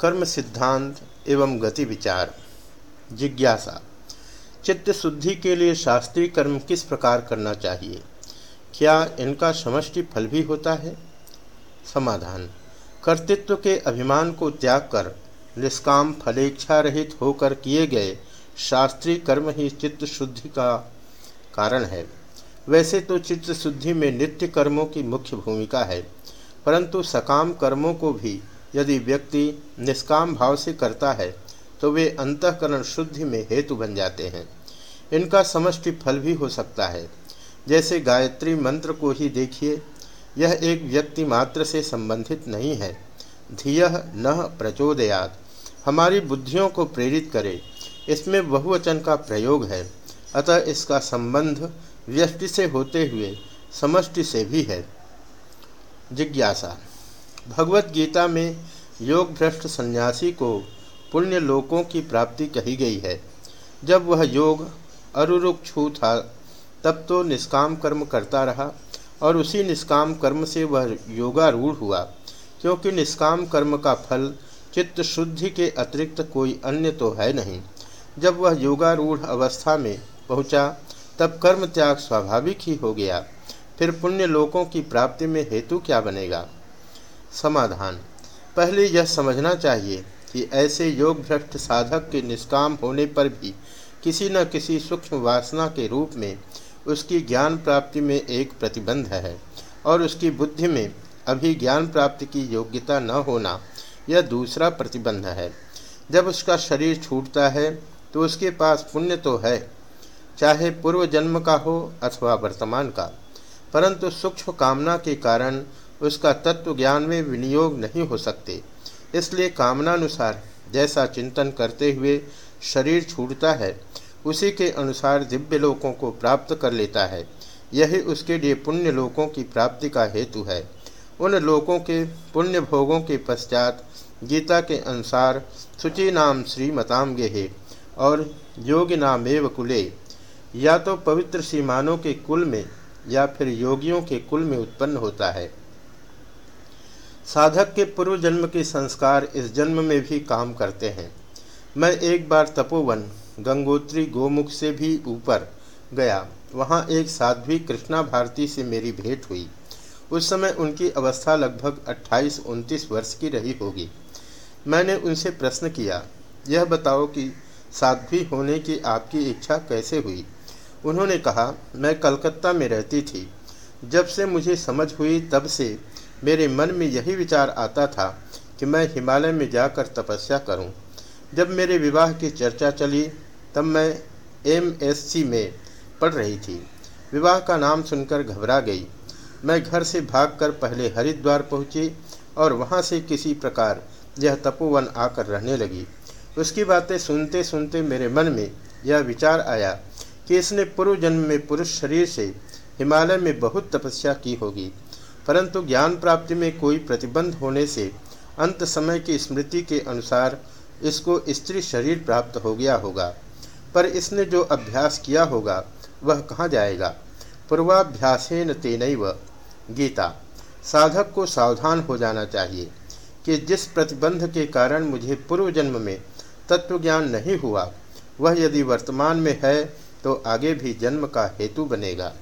कर्म सिद्धांत एवं गति विचार। जिज्ञासा। चित्त शुद्धि के लिए शास्त्रीय कर्म किस प्रकार करना चाहिए? क्या इनका समष्टि फल भी होता है? समाधान। कर्तृत्व के अभिमान को त्याग कर निष्काम फलेच्छा रहित होकर किए गए शास्त्रीय कर्म ही चित्त शुद्धि का कारण है। वैसे तो चित्त शुद्धि में नित्य कर्मों की मुख्य भूमिका है, परंतु सकाम कर्मों को भी यदि व्यक्ति निष्काम भाव से करता है तो वे अंतकरण शुद्धि में हेतु बन जाते हैं। इनका समष्टि फल भी हो सकता है। जैसे गायत्री मंत्र को ही देखिए, यह एक व्यक्ति मात्र से संबंधित नहीं है। धिय न प्रचोदयात। हमारी बुद्धियों को प्रेरित करे। इसमें बहुवचन का प्रयोग है। अतः इसका संबंध व्यष्टि से होते हुए समष्टि से भी है। जिज्ञासा। भगवत गीता में योग भ्रष्ट सन्यासी को पुण्य लोकों की प्राप्ति कही गई है। जब वह योग अरुरुक्षु था, तब तो निष्काम कर्म करता रहा और उसी निष्काम कर्म से वह योगारूढ़ हुआ, क्योंकि निष्काम कर्म का फल चित्त शुद्धि के अतिरिक्त कोई अन्य तो है नहीं। जब वह योगारूढ़ अवस्था में पहुँचा, तब कर्म त्याग स्वाभाविक ही हो गया। फिर पुण्य लोकों की प्राप्ति में हेतु क्या बनेगा? समाधान। पहले यह समझना चाहिए कि ऐसे योग भ्रष्ट साधक के निष्काम होने पर भी किसी न किसी सूक्ष्म वासना के रूप में उसकी ज्ञान प्राप्ति में एक प्रतिबंध है और उसकी बुद्धि में अभी ज्ञान प्राप्ति की योग्यता न होना यह दूसरा प्रतिबंध है। जब उसका शरीर छूटता है तो उसके पास पुण्य तो है, चाहे पूर्व जन्म का हो अथवा वर्तमान का। परंतु सूक्ष्म कामना के कारण उसका तत्व ज्ञान में विनियोग नहीं हो सकते। इसलिए कामनानुसार, जैसा चिंतन करते हुए शरीर छूटता है, उसी के अनुसार दिव्य लोकों को प्राप्त कर लेता है। यही उसके लिए पुण्य लोकों की प्राप्ति का हेतु है। उन लोकों के पुण्य भोगों के पश्चात गीता के अनुसार शुचि नाम श्रीमताम गेहे और योगी नामेव कुले। या तो पवित्र सीमानों के कुल में या फिर योगियों के कुल में उत्पन्न होता है। साधक के पूर्व जन्म के संस्कार इस जन्म में भी काम करते हैं। मैं एक बार तपोवन, गंगोत्री गोमुख से भी ऊपर गया। वहाँ एक साध्वी कृष्णा भारती से मेरी भेंट हुई। उस समय उनकी अवस्था लगभग 28-29 वर्ष की रही होगी। मैंने उनसे प्रश्न किया, यह बताओ कि साध्वी होने की आपकी इच्छा कैसे हुई? उन्होंने कहा, मैं कलकत्ता में रहती थी। जब से मुझे समझ हुई तब से मेरे मन में यही विचार आता था कि मैं हिमालय में जाकर तपस्या करूँ। जब मेरे विवाह की चर्चा चली, तब मैं एमएससी में पढ़ रही थी। विवाह का नाम सुनकर घबरा गई। मैं घर से भागकर पहले हरिद्वार पहुँची और वहाँ से किसी प्रकार यह तपोवन आकर रहने लगी। उसकी बातें सुनते सुनते मेरे मन में यह विचार आया कि इसने पूर्व जन्म में पुरुष शरीर से हिमालय में बहुत तपस्या की होगी। परंतु ज्ञान प्राप्ति में कोई प्रतिबंध होने से अंत समय की स्मृति के अनुसार इसको स्त्री शरीर प्राप्त हो गया होगा। पर इसने जो अभ्यास किया होगा, वह कहाँ जाएगा? पूर्वाभ्यासेन तेन गीता, साधक को सावधान हो जाना चाहिए कि जिस प्रतिबंध के कारण मुझे पूर्व जन्म में तत्व ज्ञान नहीं हुआ, वह यदि वर्तमान में है तो आगे भी जन्म का हेतु बनेगा।